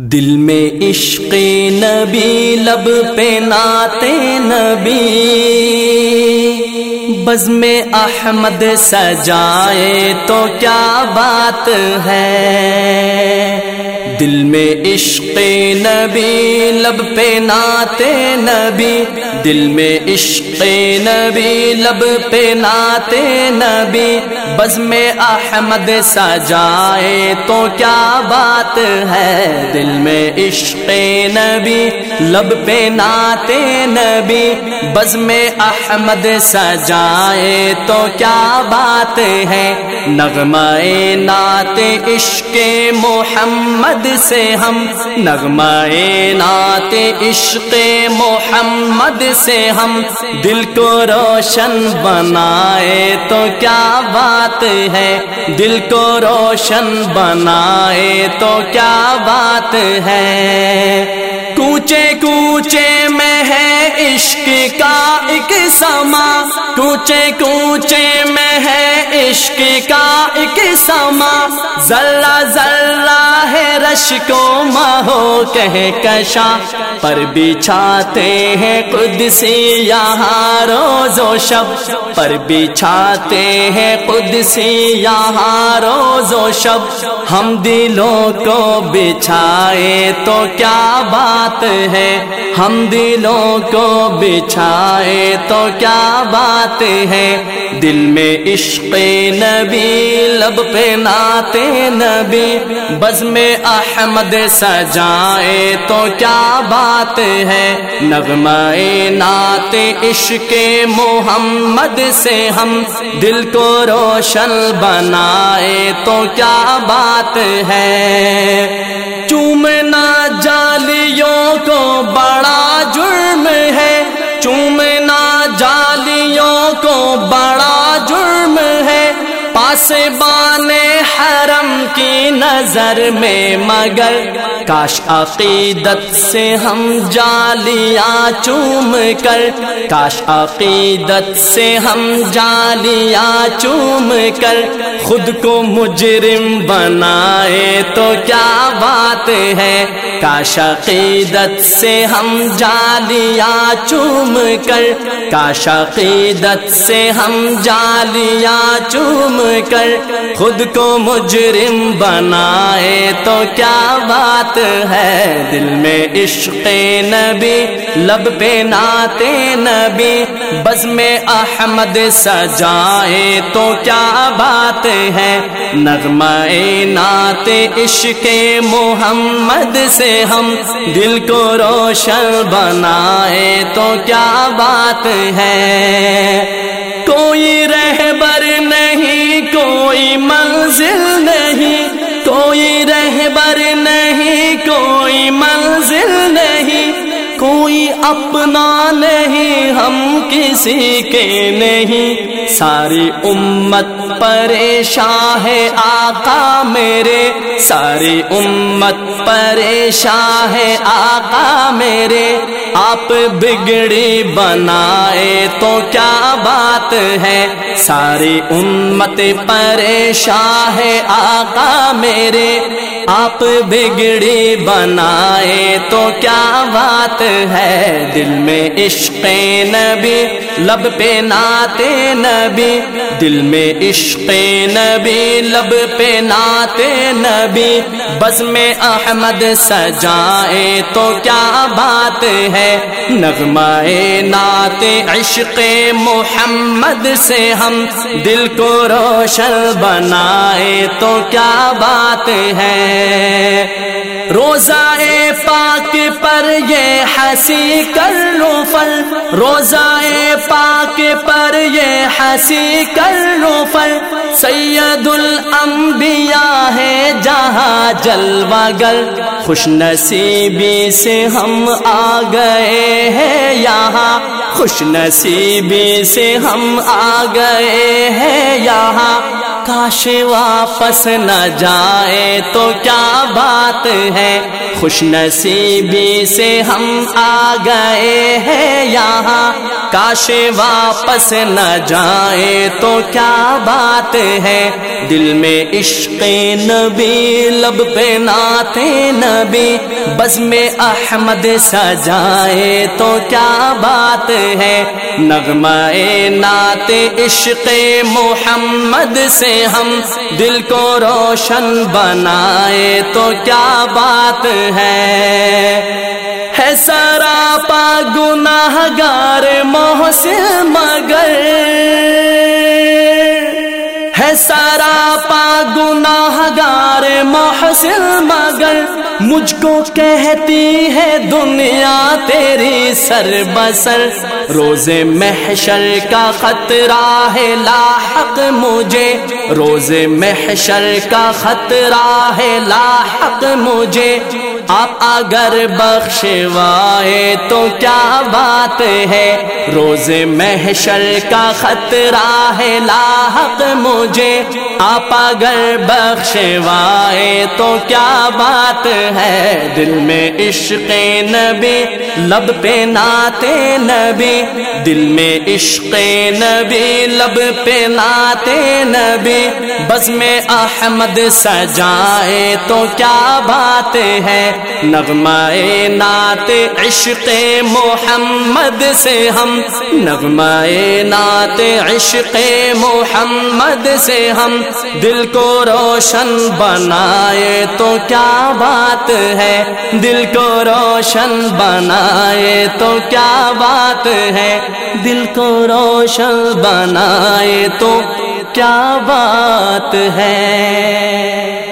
دل میں عشق نبی، لب پہ ناتے نبی۔ بز میں احمد سجائے تو کیا بات ہے؟ دل میں عشق نبی، لب پہ ناتے نبی۔ دل میں عشق نبی، لب پہ ناتے نبی۔ بز میں احمد سجائے تو کیا بات ہے؟ دل میں عشق نبی، لب پہ ناتے نبی۔ بز میں احمد سجائے تو کیا بات ہے؟ نغمائے نعت عشق محمد سے ہم نغمائے نعت عشق محمد سے ہم دل کو روشن بنائے تو کیا بات ہے؟ دل کو روشن بنائے تو کیا بات ہے؟ کوچے کوچے میں ہے عشق کا ایک سما۔ کوچے کوچے میں ہے عشق کا ایک سما۔ ذرہ ذرہ ہے رش کو مہو کہ کشا پر بچھاتے ہیں خود سے یہاں روز و شب پر بچھاتے ہیں خود سے یہاں روز و شب ہم دلوں کو بچھائے تو کیا بات ہے ہم دلوں کو بچھائے تو کیا بات ہے دل میں عشق نبی لب پہ ناتے نبی بز میں احمد سجائے تو کیا بات ہے؟ نغمائے نعت عشق محمد سے ہم دل کو روشن بنائے تو کیا بات ہے؟ چومنا جالیوں کو بڑا جرم ہے۔ چومنا جالیوں کو بڑا جرم ہے۔ پاس بانے حرم کی نظر میں مگر کاش عقیدت سے ہم جالیاں چوم کر کاش عقیدت سے ہم جالیاں چوم کر خود کو مجرم بنائے تو کیا بات ہے؟ کاش عقیدت سے ہم جالیاں چوم کر کاش عقیدت سے ہم جالیاں چوم کر خود کو مجرم بنائے تو کیا بات ہے؟ دل میں عشق نبی، لب پہ ناتے نبی بز میں احمد سجائے تو کیا بات ہے؟ نغمہ نعت عشق محمد سے ہم دل کو روشن بنائے تو کیا بات ہے؟ کوئی رہبر نہیں کوئی منزل نہیں، کوئی رہبر نہیں، کوئی منزل نہیں، کوئی اپنا نہیں، ہم کسی کے نہیں، ساری امت پریشان ہے آقا میرے، ساری امت پریشان ہے آقا میرے۔ آپ بگڑی بنائے تو کیا بات ہے؟ ساری امت پریشان ہے آقا میرے۔ آپ بگڑی بنائے تو کیا بات ہے؟ دل میں عشق نبی، لب پہ ناتے نبی۔ دل میں عشق عشق نبی، لب پہ ناتے نبی، بس میں احمد سجائے تو کیا بات ہے؟ نغمائے نعت عشق محمد سے ہم دل کو روشن بنائے تو کیا بات ہے؟ روزہ پاک پر یہ ہنسی کر لو فل، روزہ پاک پر یہ ہنسی کر لو فل سید الانبیاء ہے جہاں جلوہ گر خوش نصیبی سے ہم آ گئے ہیں یہاں خوش نصیبی سے ہم آ گئے ہیں یہاں کاش واپس نہ جائے تو کیا بات ہے؟ خوش نصیبی سے ہم آ گئے ہیں یہاں۔ کاش واپس نہ جائے تو کیا بات ہے؟ دل میں عشق نبی، لب پہ ناتے نبی۔ بس میں احمد سجائے تو کیا بات ہے؟ نغمہ نعت عشق محمد سے ہم دل کو روشن بنائے تو کیا بات ہے؟ ہے سارا پا گناہ گار محسن مگر ہے سارا پا گناہ گار محسن مگر مجھ کو کہتی ہے دنیا تیری سر بسر روز محشر کا خطرہ ہے، لاحق مجھے۔ روز محشر کا خطرہ ہے، لاحق مجھے۔ آپ اگر بخشوائے تو کیا بات ہے؟ روز محشر کا خطرہ ہے، لاحق مجھے۔ آپ اگر بخشوائے تو کیا بات ہے؟ دل میں عشق نبی، لب پہ ناتے نبی۔ دل میں عشق نبی، لب پہ ناتے نبی۔ بس میں احمد سجائے تو کیا بات ہے؟ نغمائے نعت عشق محمد سے ہم نغمائے نعت عشق محمد سے ہم۔ دل کو روشن بنائے تو کیا بات ہے؟ دل کو روشن بنائے تو کیا بات ہے؟ دل کو روشن بنائے تو کیا بات ہے؟